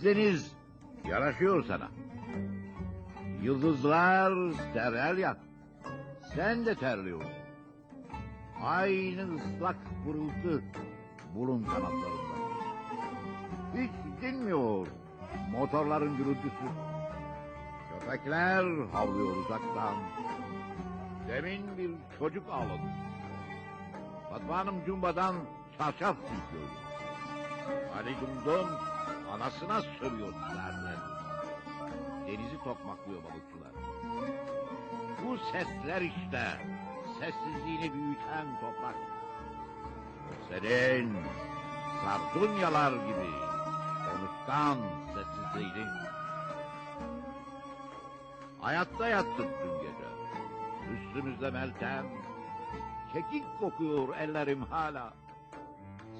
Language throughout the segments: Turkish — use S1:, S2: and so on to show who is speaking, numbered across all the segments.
S1: Akdeniz yaraşıyor sana. Yıldızlar terler yak. Sen de terliyorsun. Aynı ıslak pırıltı burun kanatlarında. Hiç dinmiyor motorların gürültüsü. Köpekler havlıyor uzaktan. Demin bir çocuk ağladı. Fatma cumbadan çarşaf silkiyor. Ali Dumdum anasına sövüyor derler. Denizi tokmaklıyor balıkçılar. Bu sesler işte sessizliğini büyüten toprak. Senin sardunyalar gibi konuşkan sessizliğini. Hayatta yattık dün gece. Üstümüzde meltem. Kekik kokuyor ellerim hala.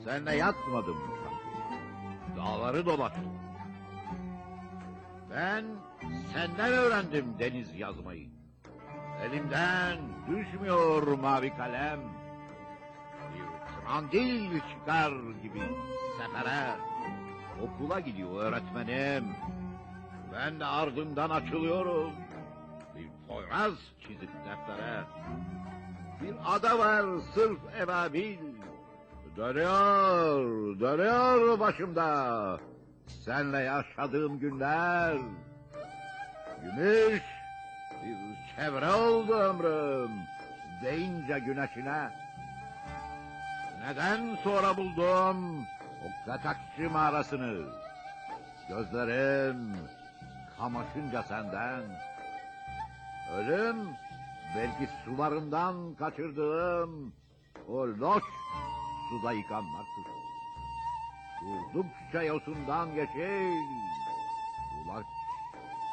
S1: Senle yatmadım. Dağları dolaştım. Ben senden öğrendim deniz yazmayı. Elimden düşmüyor mavi kalem. Bir trandil çıkar gibi sefere. Okula gidiyor öğretmenim. Ben de ardından açılıyorum. Bir poyraz çizip deftere. Bir ada var sırf ebabil. Dönüyor, dönüyor başımda. Senle yaşadığım günler. Gümüş bir çevre oldu ömrüm. Deyince güneşine. Neden sonra buldum o kaçakçı mağarasını? Gözlerim kamaşınca senden. Ölüm belki sularından kaçırdığım o loş suda yıkanmaktır. Durdukça yosundan geçir, ulaş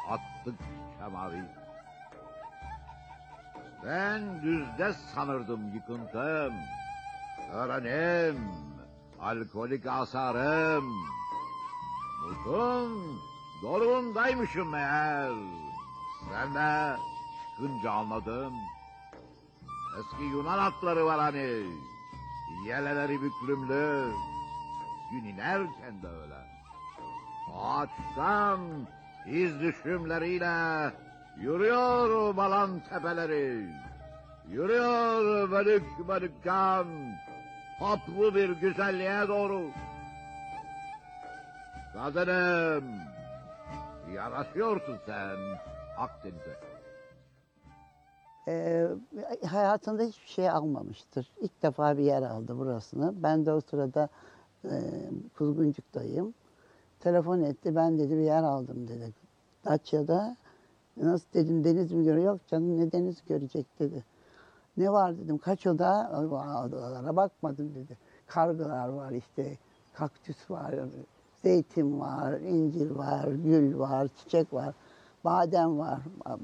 S1: attıkça mavi. Ben düzde sanırdım yıkıntım, öğrenim, alkolik asarım. Mutun doruğundaymışım meğer. Sen de çıkınca anladım. Eski Yunan atları var hani. Yeleleri büklümlü. Gün inerken de öyle. Ağaçtan iz düşümleriyle yürüyor balan tepeleri. Yürüyor bölük bölük can. Toplu bir güzelliğe doğru. Kadınım, yaraşıyorsun sen Akdeniz'e.
S2: Ee, hayatında hiçbir şey almamıştır. İlk defa bir yer aldı burasını. Ben de o sırada e, Kuzguncuk'tayım. Telefon etti. Ben dedi bir yer aldım dedi. Datça'da. Nasıl dedim deniz mi görüyor? Yok canım ne deniz görecek dedi. Ne var dedim. Kaç oda? Odalara bakmadım dedi. Kargılar var işte. Kaktüs var. Zeytin var. incir var. Gül var. Çiçek var. Badem var.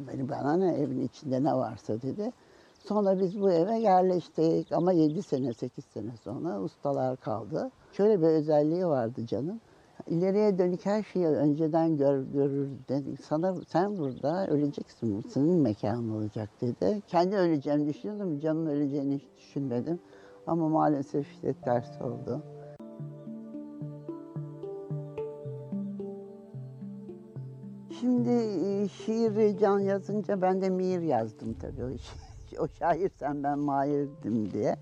S2: Benim bana ne evin içinde ne varsa dedi. Sonra biz bu eve yerleştik ama 7 sene 8 sene sonra ustalar kaldı. Şöyle bir özelliği vardı canım. İleriye dönük her şeyi önceden gör, görür dedi. Sana sen burada öleceksin. Senin mekanın olacak dedi. Kendi öleceğimi düşünüyordum. Canın öleceğini hiç düşünmedim. Ama maalesef işte ters oldu. Şimdi şiiri can yazınca ben de Mir yazdım tabii. O, o şair sen ben Mahir'dim diye.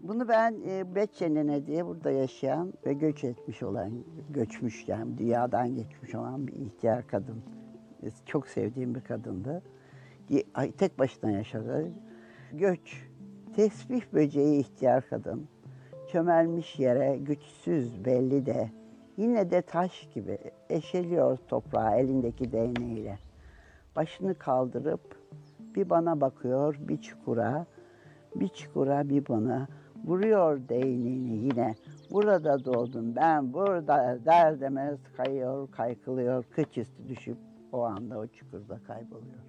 S2: Bunu ben e, diye burada yaşayan ve göç etmiş olan, göçmüş yani dünyadan geçmiş olan bir ihtiyar kadın. Çok sevdiğim bir kadındı. Ay, Tek başına yaşadı. Göç, tesbih böceği ihtiyar kadın. Çömelmiş yere güçsüz belli de yine de taş gibi eşeliyor toprağı elindeki değneğiyle. Başını kaldırıp bir bana bakıyor bir çukura, bir çukura bir bana. Vuruyor değneğini yine. Burada doğdum ben burada der demez kayıyor kaykılıyor. Kıç üstü düşüp o anda o çukurda kayboluyor.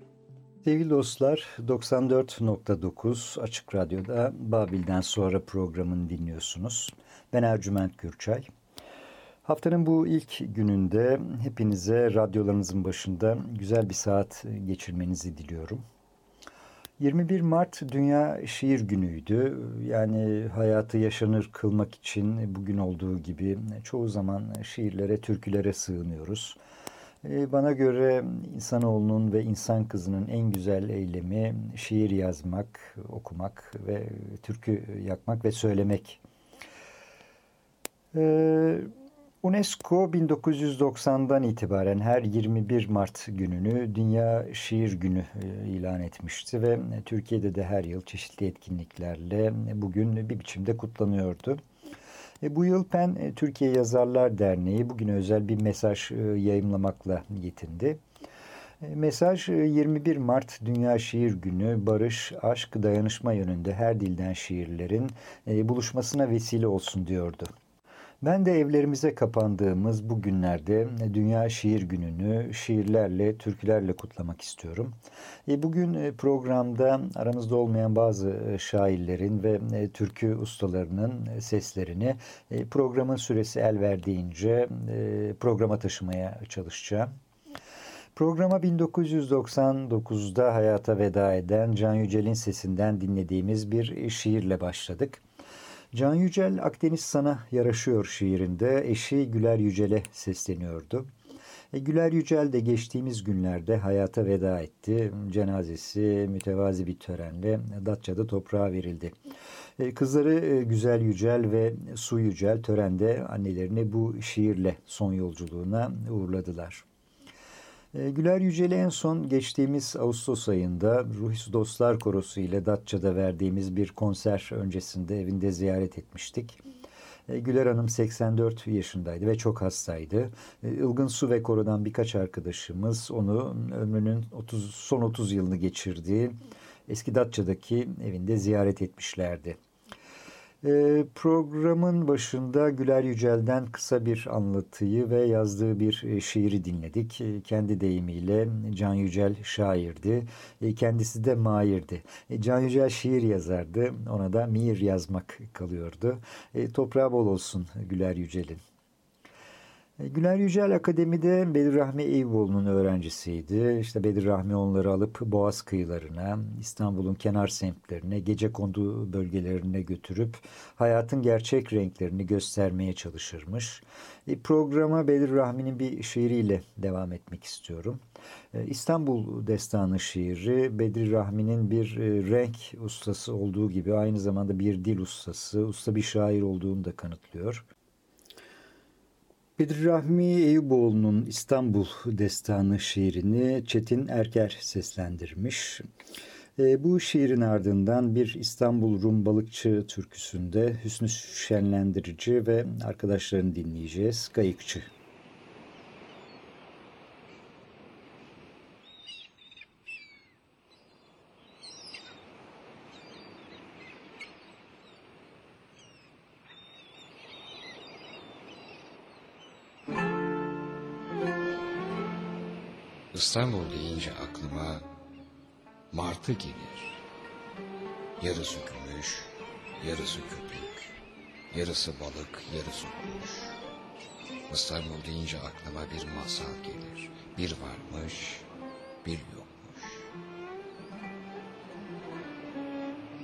S3: Sevgili dostlar 94.9 Açık Radyo'da Babil'den sonra programını dinliyorsunuz. Ben Ercüment Gürçay. Haftanın bu ilk gününde hepinize radyolarınızın başında güzel bir saat geçirmenizi diliyorum. 21 Mart Dünya Şiir Günü'ydü. Yani hayatı yaşanır kılmak için bugün olduğu gibi çoğu zaman şiirlere, türkülere sığınıyoruz. Ee, bana göre insanoğlunun ve insan kızının en güzel eylemi şiir yazmak, okumak ve türkü yakmak ve söylemek. Ee, UNESCO 1990'dan itibaren her 21 Mart gününü Dünya Şiir Günü e, ilan etmişti ve Türkiye'de de her yıl çeşitli etkinliklerle bugün bir biçimde kutlanıyordu. E, bu yıl PEN e, Türkiye Yazarlar Derneği bugün özel bir mesaj yayımlamakla yetindi. Mesaj 21 Mart Dünya Şiir Günü barış, aşk, dayanışma yönünde her dilden şiirlerin buluşmasına vesile olsun diyordu. Ben de evlerimize kapandığımız bu günlerde Dünya Şiir Günü'nü şiirlerle, türkülerle kutlamak istiyorum. E, bugün e, programda aramızda olmayan bazı e, şairlerin ve türkü ustalarının seslerini programın süresi el verdiğince programa taşımaya çalışacağım. Programa 1999'da hayata veda eden Can Yücel'in sesinden dinlediğimiz bir şiirle başladık. Can Yücel Akdeniz sana yaraşıyor şiirinde eşi Güler Yücel'e sesleniyordu. E, Güler Yücel de geçtiğimiz günlerde hayata veda etti. Cenazesi mütevazi bir törenle Datça'da toprağa verildi. E, kızları e, Güzel Yücel ve Su Yücel törende annelerini bu şiirle son yolculuğuna uğurladılar. E, Güler Yücel'i en son geçtiğimiz Ağustos ayında Ruhis Dostlar Korosu ile Datça'da verdiğimiz bir konser öncesinde evinde ziyaret etmiştik. E, Güler Hanım 84 yaşındaydı ve çok hastaydı. E, Ilgın Su ve Koro'dan birkaç arkadaşımız onu ömrünün 30, son 30 yılını geçirdiği eski Datça'daki evinde ziyaret etmişlerdi. E, programın başında Güler Yücel'den kısa bir anlatıyı ve yazdığı bir e, şiiri dinledik. E, kendi deyimiyle Can Yücel şairdi. E, kendisi de mairdi. Can Yücel şiir yazardı. Ona da mir yazmak kalıyordu. Toprağı bol olsun Güler Yücel'in. E, Güler Yücel Akademi'de Bedir Rahmi Eyüboğlu'nun öğrencisiydi. İşte Bedir Rahmi onları alıp Boğaz kıyılarına, İstanbul'un kenar semtlerine, gece kondu bölgelerine götürüp hayatın gerçek renklerini göstermeye çalışırmış. E, programa Bedir Rahmi'nin bir şiiriyle devam etmek istiyorum. E, İstanbul Destanı şiiri Bedir Rahmi'nin bir renk ustası olduğu gibi aynı zamanda bir dil ustası, usta bir şair olduğunu da kanıtlıyor. Bedir Rahmi Eyüboğlu'nun İstanbul Destanı şiirini Çetin Erker seslendirmiş. E, bu şiirin ardından bir İstanbul Rum balıkçı türküsünde Hüsnü Şenlendirici ve arkadaşlarını dinleyeceğiz. Kayıkçı.
S4: İstanbul deyince aklıma martı gelir. Yarısı gümüş, yarısı köpük, yarısı balık, yarısı kuş. İstanbul deyince aklıma bir masal gelir. Bir varmış, bir yokmuş.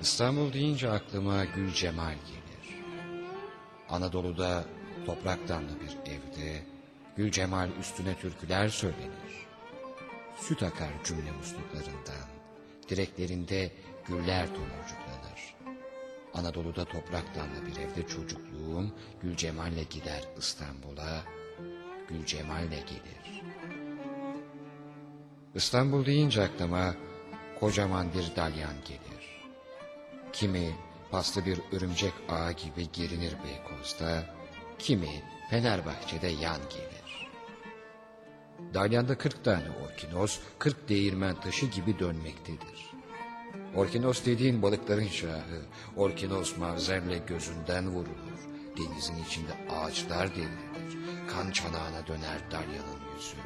S4: İstanbul deyince aklıma Gül Cemal gelir. Anadolu'da topraktanlı bir evde Gül Cemal üstüne türküler söylenir süt akar cümle musluklarından. Direklerinde güller tomurcuklanır. Anadolu'da toprak bir evde çocukluğum Gül Cemal'le gider İstanbul'a, Gül Cemal'le gelir. İstanbul deyince aklıma kocaman bir dalyan gelir. Kimi paslı bir örümcek ağı gibi gerinir Beykoz'da, kimi Fenerbahçe'de yan gelir. Dalyanda kırk tane orkinoz, kırk değirmen taşı gibi dönmektedir. Orkinos dediğin balıkların şahı. Orkinos mavzerle gözünden vurulur. Denizin içinde ağaçlar devrilir. Kan çanağına döner Dalya'nın yüzü.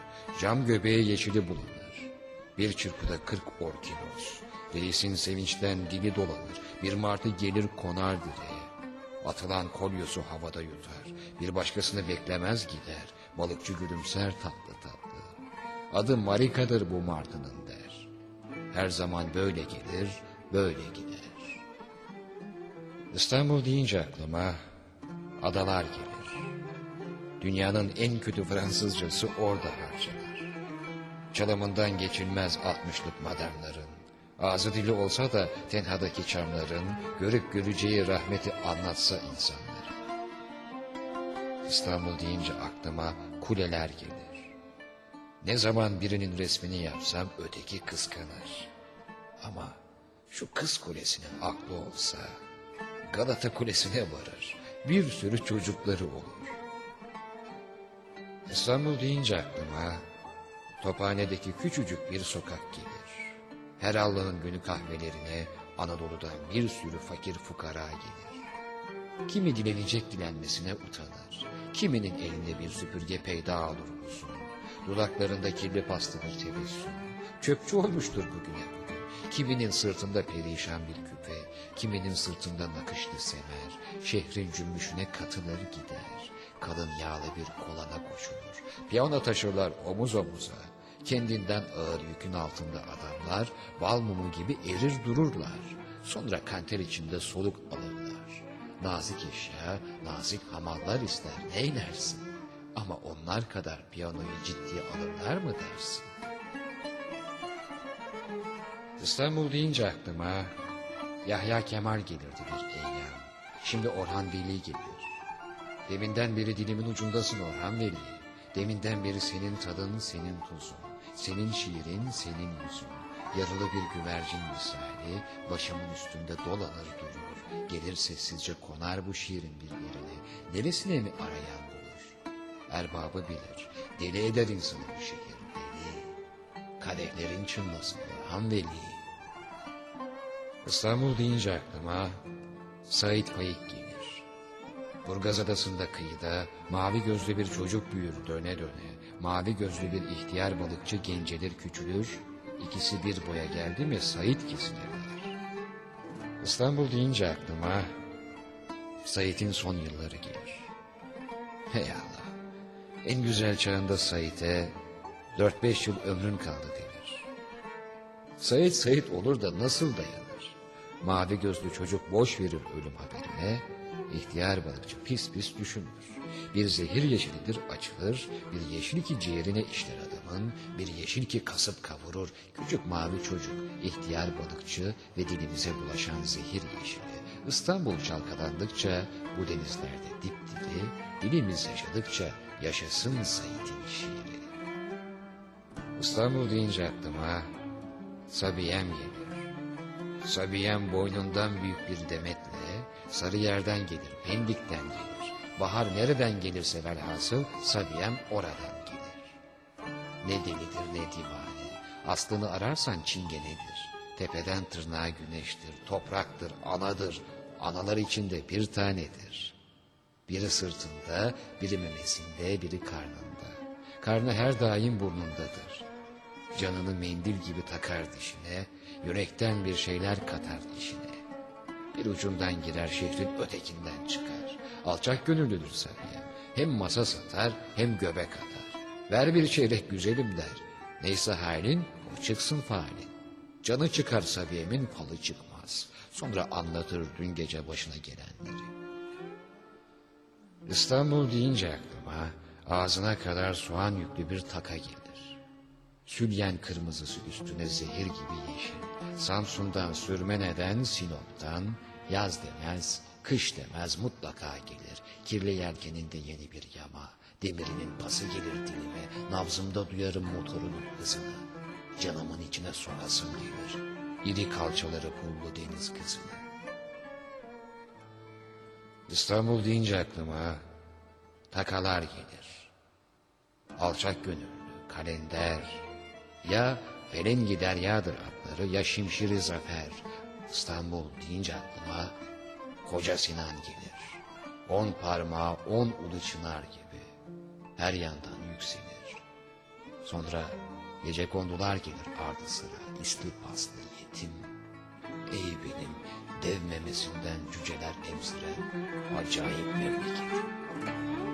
S4: Cam göbeği yeşili bulanır. Bir çırpıda kırk orkinos. Reisin sevinçten dili dolanır. Bir martı gelir konar direğe. Atılan kolyosu havada yutar. Bir başkasını beklemez gider. Balıkçı gülümser tatlı tatlı. Adı Marika'dır bu martının der. Her zaman böyle gelir, böyle gider. İstanbul deyince aklıma adalar gelir. Dünyanın en kötü Fransızcası orada harcanır. Çalımından geçilmez altmışlık modernların. Ağzı dili olsa da tenhadaki çamların görüp göreceği rahmeti anlatsa insanlara. İstanbul deyince aklıma kuleler gelir. Ne zaman birinin resmini yapsam öteki kıskanır. Ama şu kız kulesinin aklı olsa Galata Kulesi'ne varır. Bir sürü çocukları olur. İstanbul deyince aklıma Tophane'deki küçücük bir sokak gelir. Her Allah'ın günü kahvelerine Anadolu'dan bir sürü fakir fukara gelir. Kimi dilenecek dilenmesine utanır. Kiminin elinde bir süpürge peyda olur uzun. Dudaklarında kirli paslanır tebessüm. Çöpçü olmuştur bugüne bugün. Kiminin sırtında perişan bir küpe, kiminin sırtında nakışlı semer. Şehrin cümbüşüne katılır gider. Kalın yağlı bir kolana koşulur. Piyano taşırlar omuz omuza. Kendinden ağır yükün altında adamlar bal mumu gibi erir dururlar. Sonra kanter içinde soluk alırlar. Nazik eşya, nazik hamallar ister neylersin? Ama onlar kadar piyanoyu ciddiye alırlar mı dersin? İstanbul deyince aklıma Yahya Kemal gelirdi bir eyyam. Şimdi Orhan Veli gelir. Deminden beri dilimin ucundasın Orhan Veli. Deminden beri senin tadın, senin tuzun. Senin şiirin, senin yüzün. Yarılı bir güvercin misali başımın üstünde dolanır durur. Gelir sessizce konar bu şiirin bir yerine. Neresine mi bulur? Erbabı bilir. Deli eder insanı bu şehir deli. Kadehlerin çınlasın Orhan Veli. İstanbul deyince aklıma Sait Faik gelir. Burgaz Adası'nda kıyıda mavi gözlü bir çocuk büyür döne döne. Mavi gözlü bir ihtiyar balıkçı gencelir küçülür. İkisi bir boya geldi mi Sait kesilirler. İstanbul deyince aklıma Sait'in son yılları gelir. Hey Allah! En güzel çağında dört beş yıl ömrün kaldı denir. Sait Sait olur da nasıl dayanır? Mavi gözlü çocuk boş verir ölüm haberine. İhtiyar balıkçı pis pis düşünür. Bir zehir yeşilidir açılır, bir yeşil ki ciğerine işler adamın, bir yeşil ki kasıp kavurur. Küçük mavi çocuk, ihtiyar balıkçı ve dilimize bulaşan zehir yeşili. İstanbul çalkalandıkça bu denizlerde dipdiri, dilimiz yaşadıkça yaşasın Said'in şiiri. İstanbul deyince aklıma Sabiyem gelir. Sabiyem boynundan büyük bir demetle, sarı yerden gelir, Pendik'ten gelir. Bahar nereden gelirse velhasıl Sabiyem oradan gelir. Ne delidir ne divane, aslını ararsan çingenedir. Tepeden tırnağa güneştir, topraktır, anadır, analar içinde bir tanedir. Biri sırtında, biri memesinde, biri karnında. Karnı her daim burnundadır. Canını mendil gibi takar dişine, yürekten bir şeyler katar işine. Bir ucundan girer şehrin ötekinden çıkar. Alçak gönüllüdür Sabiye. Hem masa satar hem göbek atar. Ver bir çeyrek güzelim der. Neyse halin o çıksın falin. Canı çıkar Sabiye'min falı çıkmaz. Sonra anlatır dün gece başına gelenleri. İstanbul deyince aklıma ağzına kadar soğan yüklü bir taka gelir. Sülyen kırmızısı üstüne zehir gibi yeşil. Samsun'dan Sürmene'den Sinop'tan yaz demez, kış demez mutlaka gelir. Kirli yelkeninde yeni bir yama. Demirinin pası gelir dilime. Nabzımda duyarım motorunun hızını. Canımın içine sokasım gelir. İri kalçaları pullu deniz kızını. İstanbul deyince aklıma takalar gelir. Alçak gönüllü, kalender ya Ferengi deryadır adları ya Şimşiri Zafer. İstanbul deyince aklıma Koca Sinan gelir. On parmağı on ulu çınar gibi. Her yandan yükselir. Sonra gece kondular gelir ardı sıra. İstü paslı yetim. Ey benim dev memesinden cüceler emziren acayip memleket.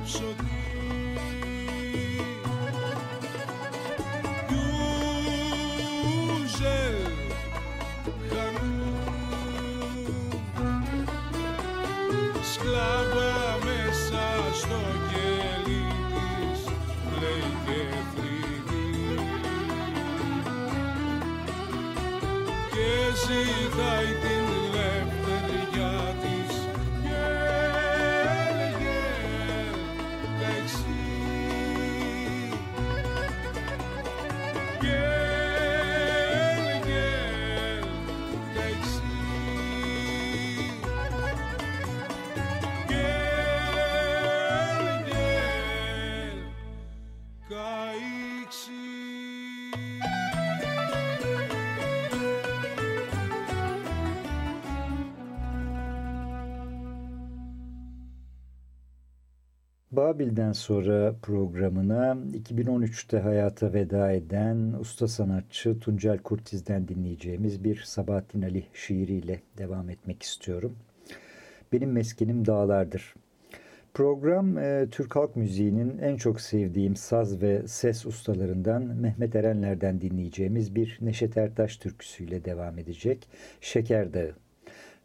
S5: κλέψω
S3: Babil'den sonra programına 2013'te hayata veda eden usta sanatçı Tuncel Kurtiz'den dinleyeceğimiz bir Sabahattin Ali şiiriyle devam etmek istiyorum. Benim meskenim dağlardır. Program e, Türk halk müziğinin en çok sevdiğim saz ve ses ustalarından Mehmet Erenler'den dinleyeceğimiz bir Neşet Ertaş türküsüyle devam edecek. Şeker Dağı.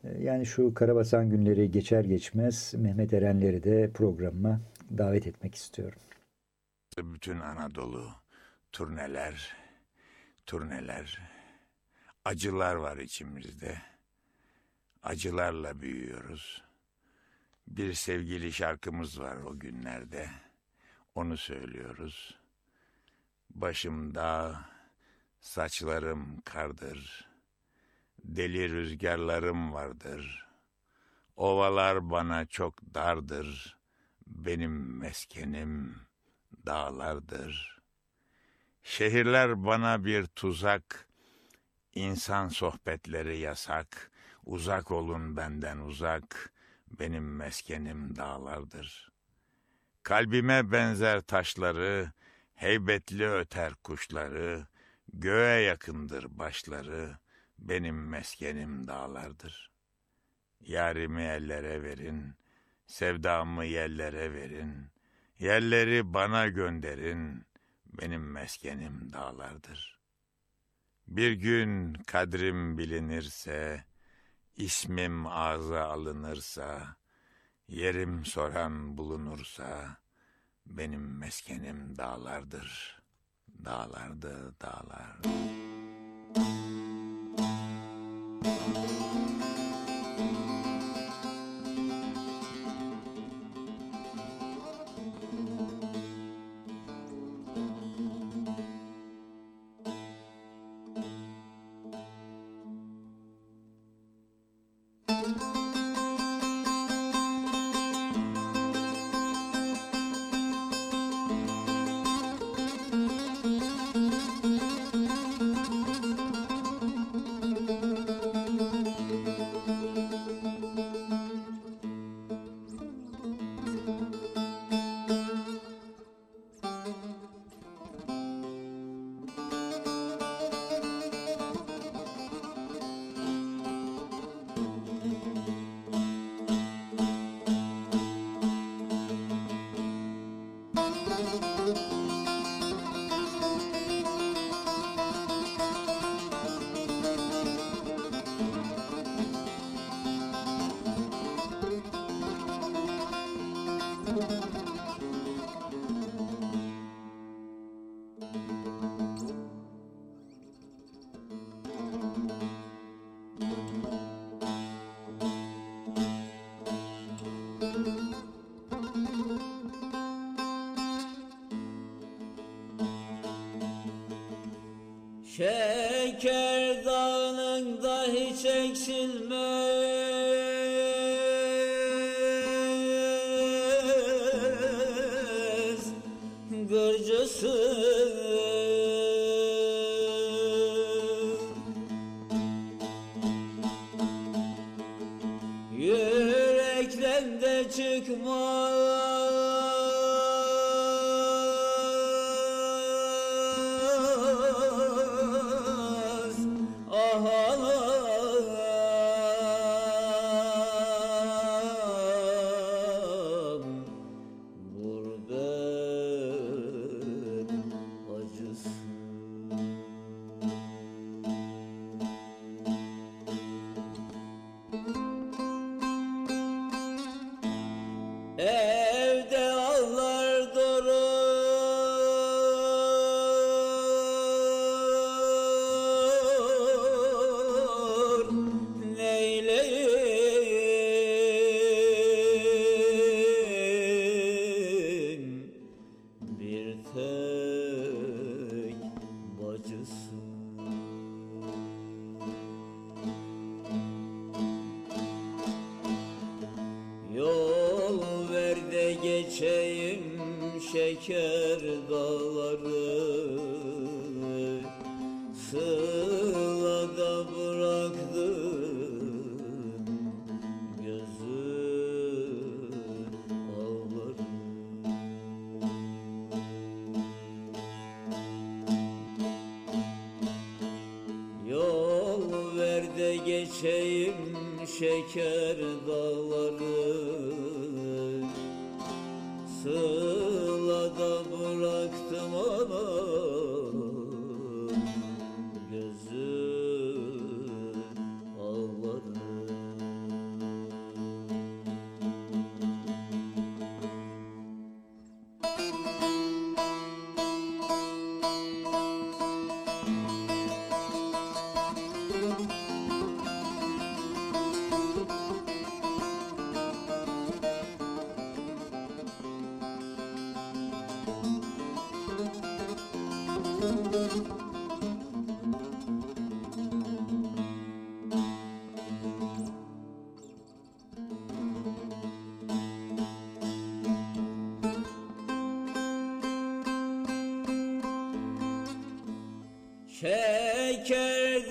S3: E, Yani şu Karabasan günleri geçer geçmez Mehmet Erenler'i de programıma davet etmek istiyorum.
S6: Bütün Anadolu turneler, turneler, acılar var içimizde. Acılarla büyüyoruz. Bir sevgili şarkımız var o günlerde. Onu söylüyoruz. Başımda saçlarım kardır. Deli rüzgarlarım vardır. Ovalar bana çok dardır. Benim meskenim dağlardır. Şehirler bana bir tuzak, insan sohbetleri yasak. Uzak olun benden uzak, benim meskenim dağlardır. Kalbime benzer taşları, heybetli öter kuşları, Göğe yakındır başları, benim meskenim dağlardır. Yarimi ellere verin, sevdamı yerlere verin. Yerleri bana gönderin, benim meskenim dağlardır. Bir gün kadrim bilinirse, ismim ağza alınırsa, yerim soran bulunursa, benim meskenim dağlardır. Dağlardı dağlar.
S7: Şeker Şeker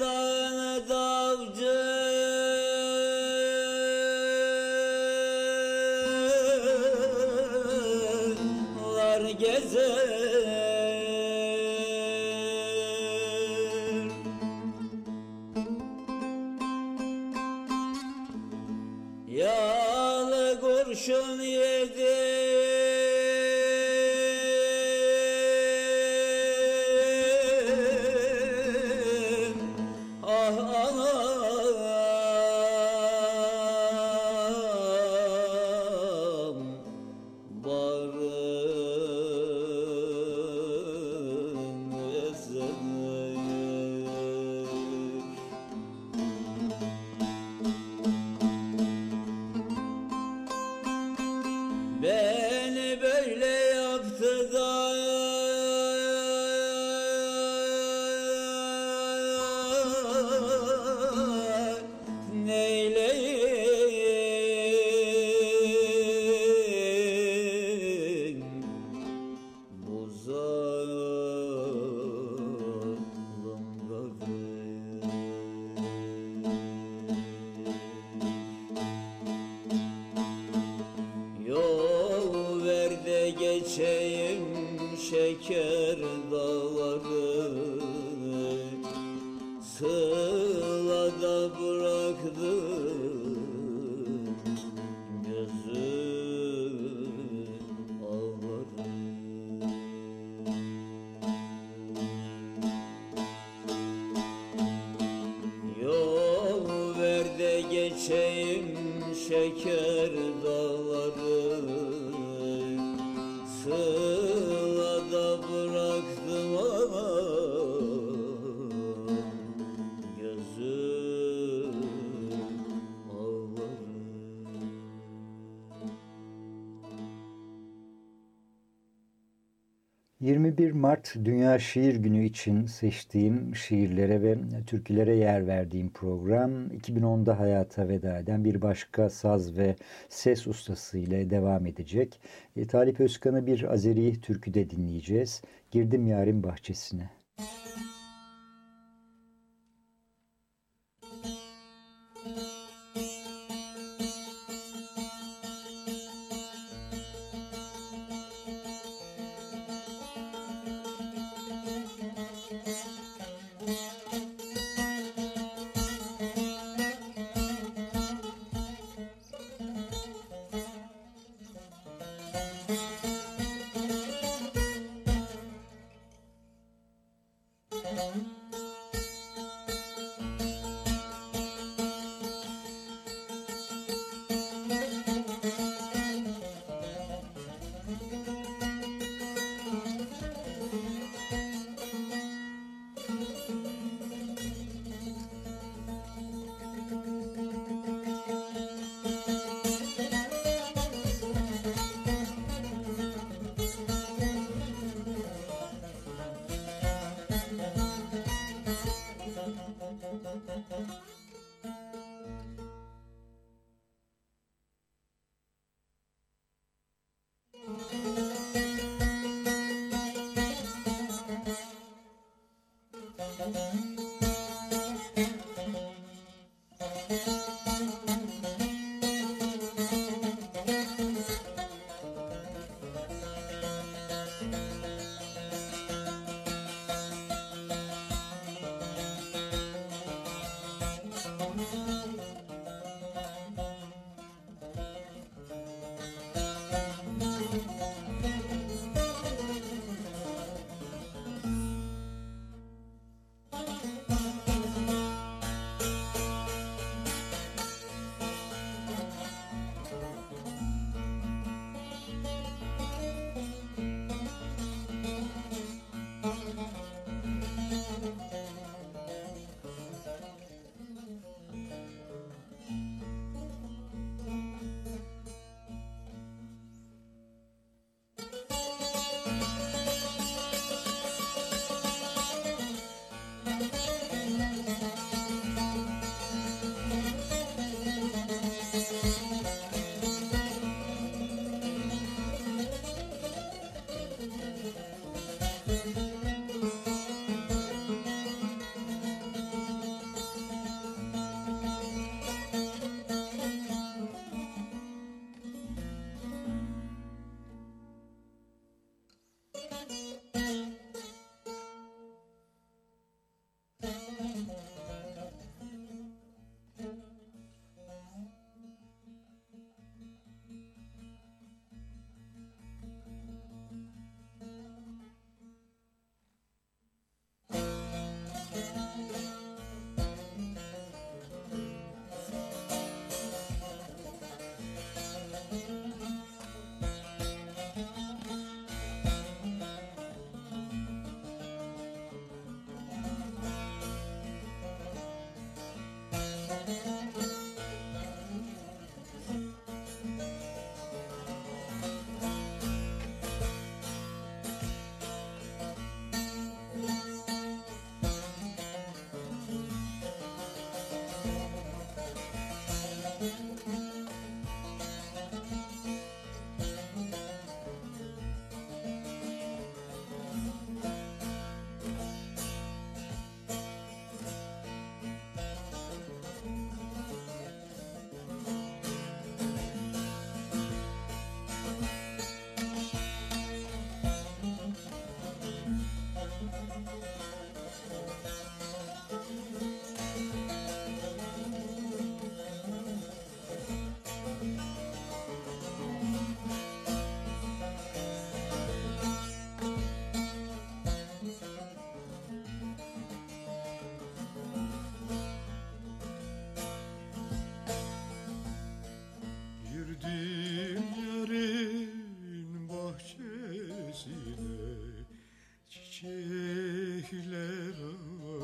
S3: Mart Dünya Şiir Günü için seçtiğim şiirlere ve türkülere yer verdiğim program 2010'da hayata veda eden bir başka saz ve ses ustası ile devam edecek. E, Talip Özkan'ı bir Azeri türküde dinleyeceğiz. Girdim Yarim Bahçesine.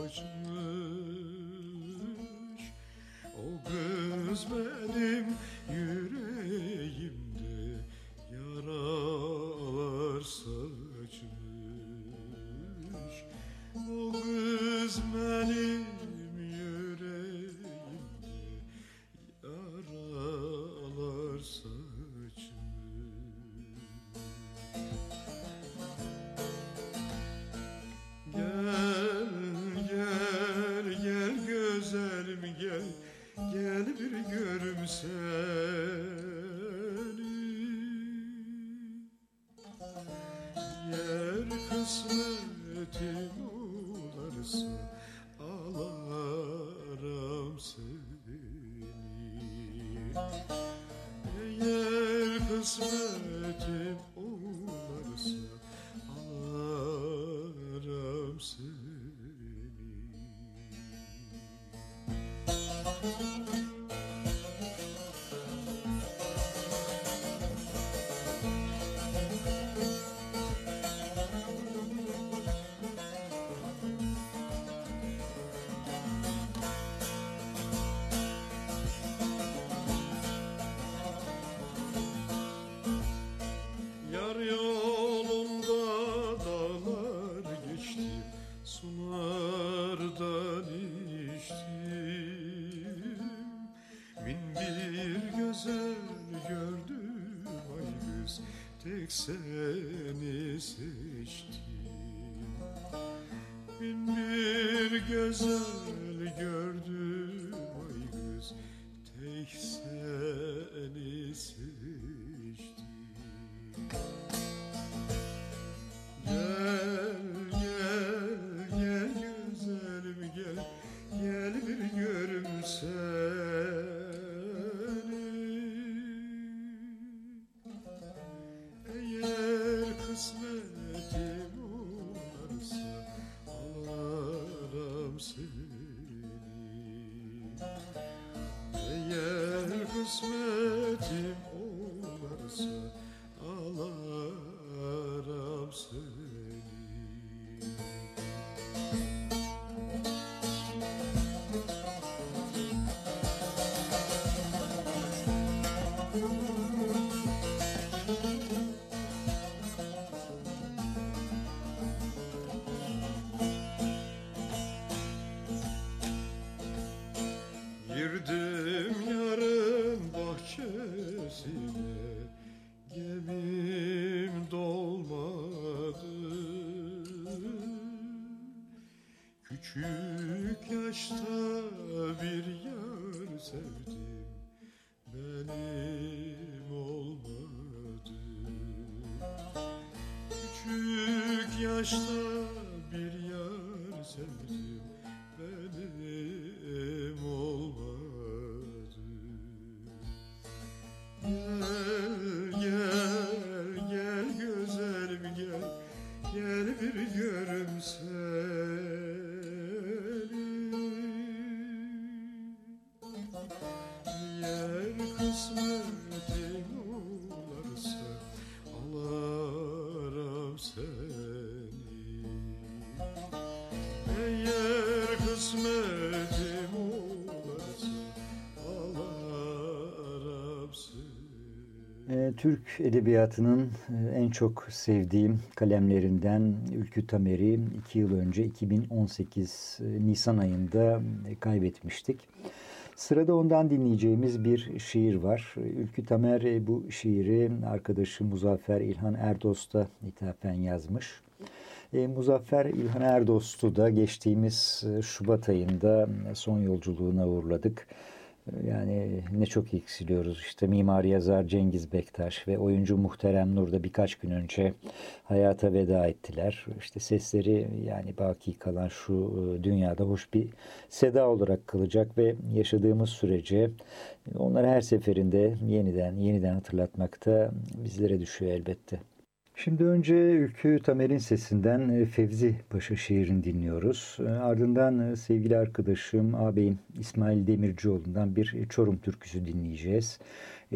S8: açmış O göz bir
S3: Türk edebiyatının e, en çok sevdiğim kalemlerinden Ülkü Tamer'i iki yıl önce 2018 e, Nisan ayında e, kaybetmiştik. Sırada ondan dinleyeceğimiz bir şiir var. Ülkü Tamer bu şiiri arkadaşı Muzaffer İlhan Erdost'a ithafen yazmış. Muzaffer İlhan Erdost'u da geçtiğimiz Şubat ayında son yolculuğuna uğurladık. E, Yani ne çok eksiliyoruz. İşte mimar yazar Cengiz Bektaş ve oyuncu Muhterem Nur da birkaç gün önce hayata veda ettiler. İşte sesleri yani baki kalan şu e, dünyada hoş bir seda olarak kalacak ve yaşadığımız sürece onları her seferinde yeniden yeniden hatırlatmakta bizlere düşüyor elbette. Şimdi önce Ülkü Tamer'in sesinden e, Fevzi Paşa şiirini dinliyoruz. E, Ardından e, sevgili arkadaşım ağabeyim İsmail Demircioğlu'ndan bir Çorum türküsü dinleyeceğiz.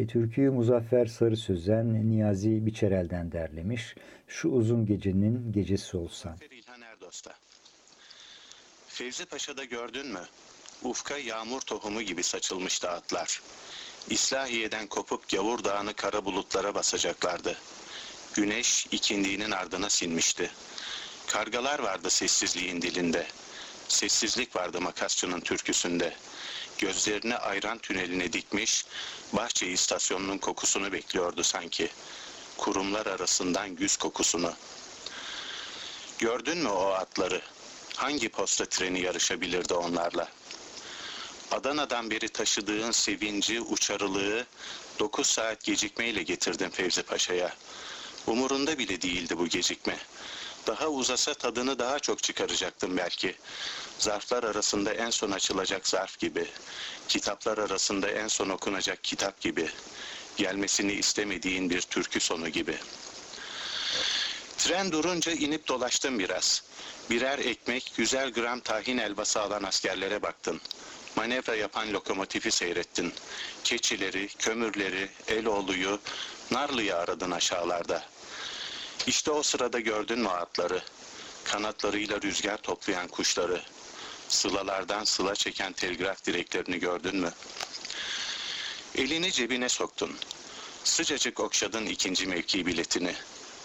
S3: Türküyü Muzaffer Sarı Sözen Niyazi Biçerel'den derlemiş. Şu uzun gecenin gecesi olsan.
S9: Fevzi Paşa'da gördün mü? Ufka yağmur tohumu gibi saçılmıştı atlar. İslahiye'den kopup Gavur Dağı'nı kara bulutlara basacaklardı. Güneş ikindiğinin ardına sinmişti. Kargalar vardı sessizliğin dilinde. Sessizlik vardı makasçının türküsünde. Gözlerini ayran tüneline dikmiş, Bahçe istasyonunun kokusunu bekliyordu sanki. Kurumlar arasından güz kokusunu. Gördün mü o atları? Hangi posta treni yarışabilirdi onlarla? Adana'dan beri taşıdığın sevinci, uçarılığı 9 saat gecikmeyle getirdin Fevzi Paşa'ya. Umurunda bile değildi bu gecikme. Daha uzasa tadını daha çok çıkaracaktım belki. Zarflar arasında en son açılacak zarf gibi. Kitaplar arasında en son okunacak kitap gibi. Gelmesini istemediğin bir türkü sonu gibi. Tren durunca inip dolaştım biraz. Birer ekmek, yüzer gram tahin elbası alan askerlere baktın. Manevra yapan lokomotifi seyrettin. Keçileri, kömürleri, Eloğlu'yu, Narlı'yı aradın aşağılarda. İşte o sırada gördün mü atları? Kanatlarıyla rüzgar toplayan kuşları. Sılalardan sıla çeken telgraf direklerini gördün mü? Elini cebine soktun. Sıcacık okşadın ikinci mevki biletini.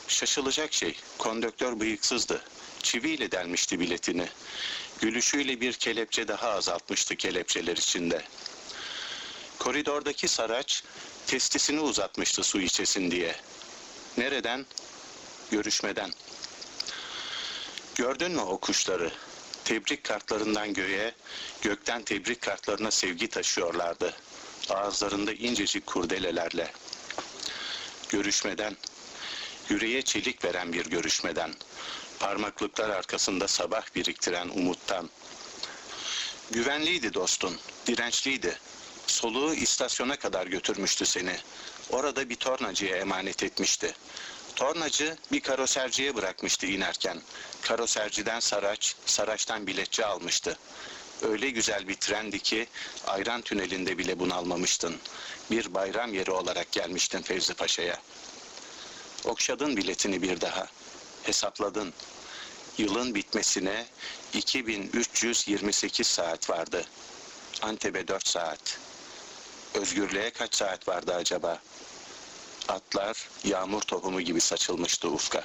S9: Şaşılacak şey, konduktör bıyıksızdı. Çiviyle delmişti biletini. Gülüşüyle bir kelepçe daha azaltmıştı kelepçeler içinde. Koridordaki saraç testisini uzatmıştı su içesin diye. Nereden? Görüşmeden. Gördün mü o kuşları? Tebrik kartlarından göğe, gökten tebrik kartlarına sevgi taşıyorlardı. Ağızlarında incecik kurdelelerle. Görüşmeden, yüreğe çelik veren bir görüşmeden, parmaklıklar arkasında sabah biriktiren umuttan. Güvenliydi dostun, dirençliydi. Soluğu istasyona kadar götürmüştü seni. Orada bir tornacıya emanet etmişti. Tornacı bir karoserciye bırakmıştı inerken. Karoserciden saraç, saraçtan biletçi almıştı. Öyle güzel bir trendi ki ayran tünelinde bile bunalmamıştın. Bir bayram yeri olarak gelmiştin Fevzi Paşa'ya. Okşadın biletini bir daha. Hesapladın. Yılın bitmesine 2328 saat vardı. Antep'e 4 saat. Özgürlüğe kaç saat vardı acaba? Atlar yağmur tohumu gibi saçılmıştı ufka.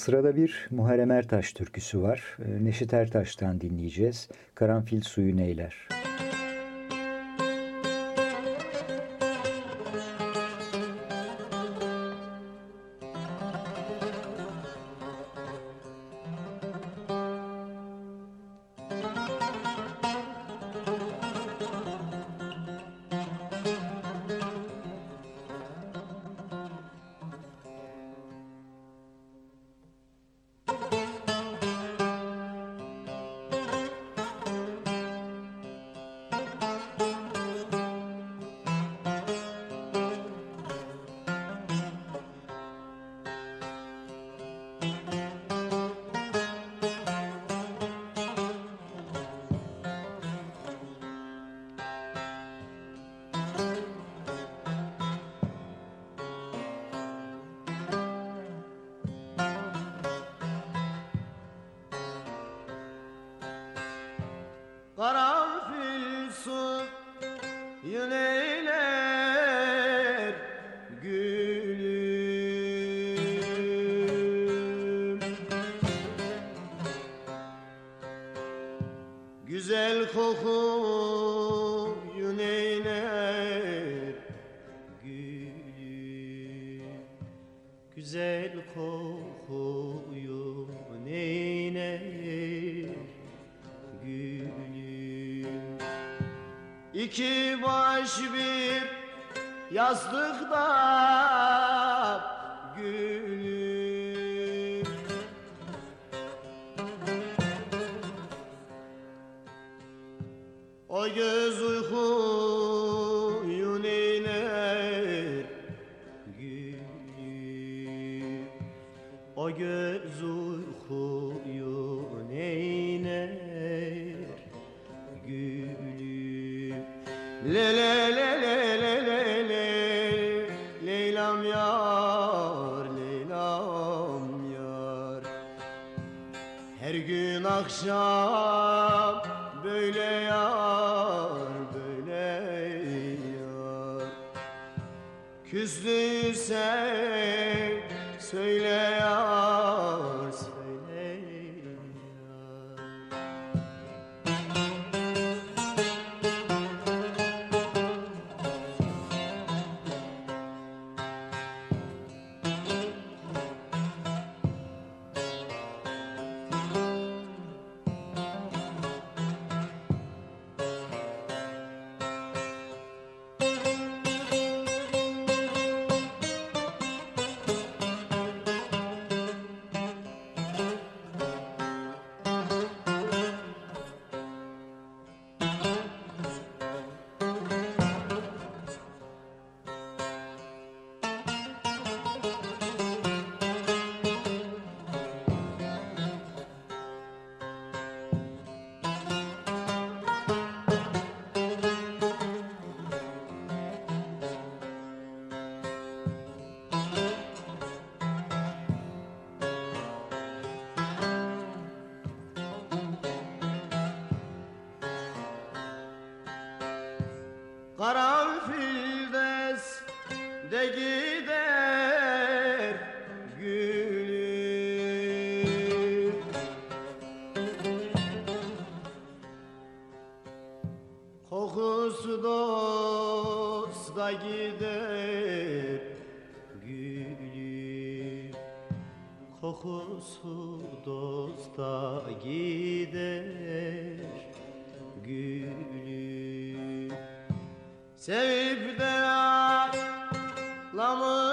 S3: Sırada bir Muharrem Ertaş türküsü var. Ee, Neşet Ertaş'tan dinleyeceğiz. Karanfil suyu neyler?
S10: Yazdık Küzdüyse söyle ya. Sevip de ağlamayan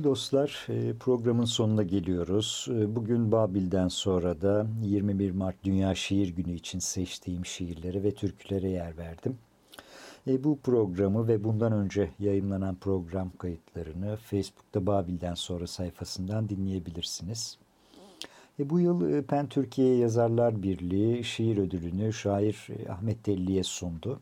S3: Sevgili dostlar, e, programın sonuna geliyoruz. E, Bugün Babil'den sonra da 21 Mart Dünya Şiir Günü için seçtiğim şiirlere ve türkülere yer verdim. E, Bu programı ve bundan önce yayınlanan program kayıtlarını Facebook'ta Babil'den sonra sayfasından dinleyebilirsiniz. Bu yıl Pen Türkiye Yazarlar Birliği şiir ödülünü şair Ahmet Telli'ye sundu.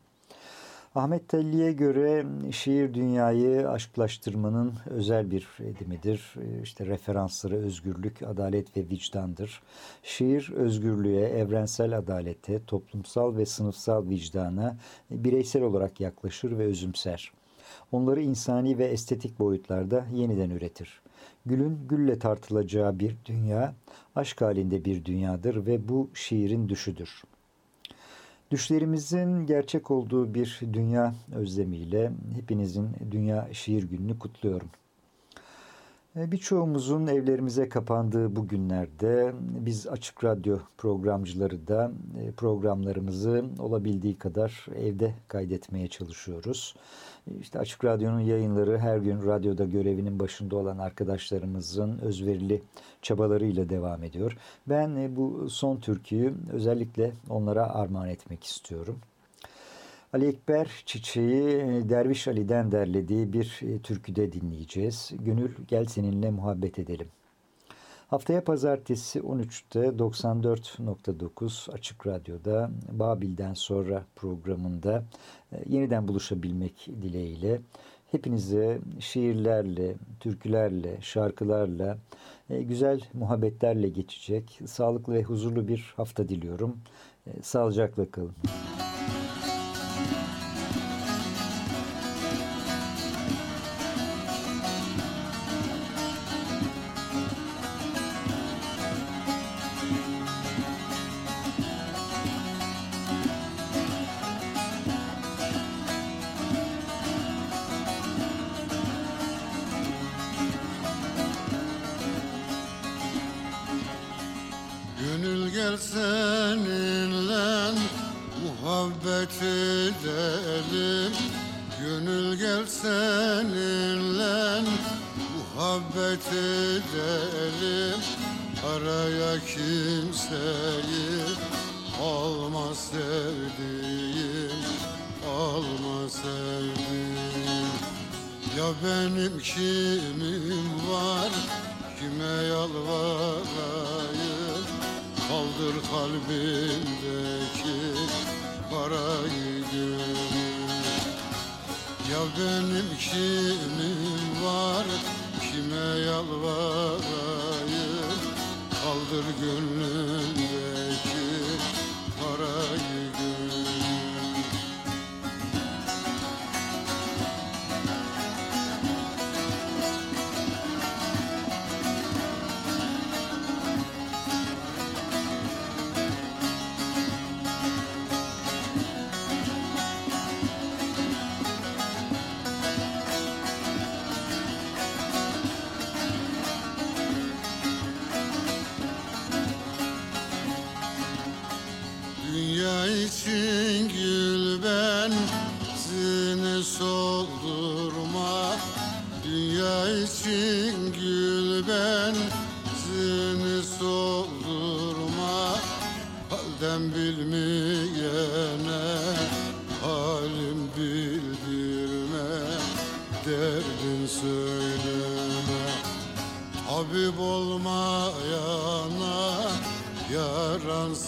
S3: Ahmet Telli'ye göre şiir dünyayı aşklaştırmanın özel bir edimidir. İşte referansları özgürlük, adalet ve vicdandır. Şiir özgürlüğe, evrensel adalete, toplumsal ve sınıfsal vicdana e, bireysel olarak yaklaşır ve özümser. Onları insani ve estetik boyutlarda yeniden üretir. Gülün gülle tartılacağı bir dünya, aşk halinde bir dünyadır ve bu şiirin düşüdür. Düşlerimizin gerçek olduğu bir dünya özlemiyle hepinizin Dünya Şiir Günü'nü kutluyorum. E, Birçoğumuzun evlerimize kapandığı bu günlerde biz Açık Radyo programcıları da e, programlarımızı olabildiği kadar evde kaydetmeye çalışıyoruz. E, İşte Açık Radyo'nun yayınları her gün radyoda görevinin başında olan arkadaşlarımızın özverili çabalarıyla devam ediyor. Ben e, bu son türküyü özellikle onlara armağan etmek istiyorum. Ali Ekber Çiçeği e, Derviş Ali'den derlediği bir e, türküde dinleyeceğiz. Gönül gel seninle muhabbet edelim. Haftaya pazartesi 13'te 94.9 Açık Radyo'da Babil'den sonra programında e, yeniden buluşabilmek dileğiyle hepinize şiirlerle, türkülerle, şarkılarla, güzel muhabbetlerle geçecek sağlıklı ve huzurlu bir hafta diliyorum. Sağlıcakla kalın.
S11: Alma sevdiğim Ya benim kimim var? Kime yalvarayım? Kaldır kalbimdeki parayı gönül. Ya benim kimim var? Kime yalvarayım? Kaldır gönlümdeki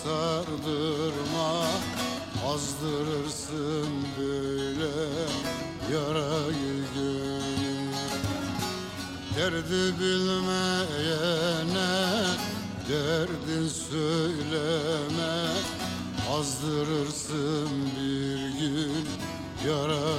S11: sardırma Azdırırsın böyle yarayı gönül. Derdi bilmeyene derdin söyleme Azdırırsın bir gün yarayı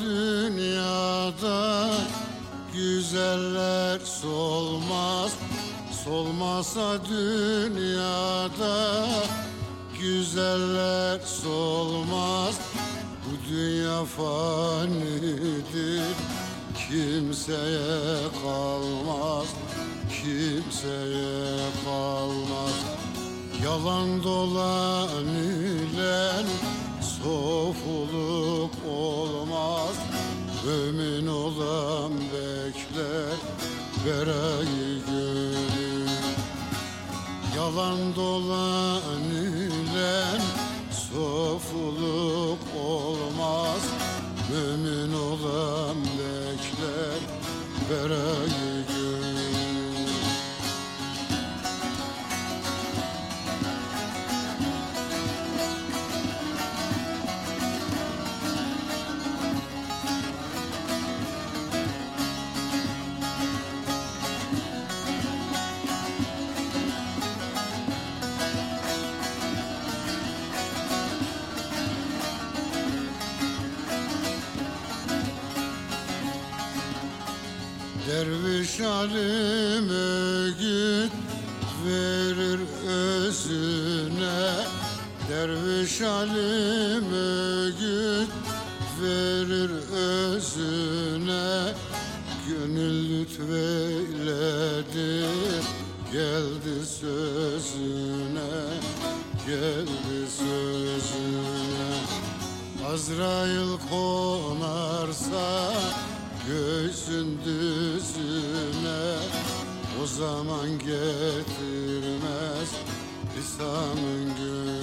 S11: dünyada güzeller solmaz. Solmasa dünyada güzeller solmaz. Bu dünya fanidir kimseye kalmaz. Kimseye kalmaz. Yalan Derviş alim öğüt verir özüne. Derviş alim öğüt verir özüne. Gönül lütfeyledi geldi sözüne. Geldi sözüne. Azrail konarsa göğsün düzüne O zaman getirmez lisanın günü.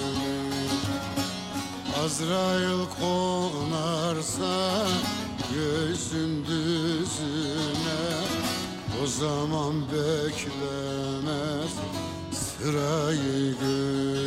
S11: Azrail konarsa göğsün düzüne O zaman beklemez sırayı günü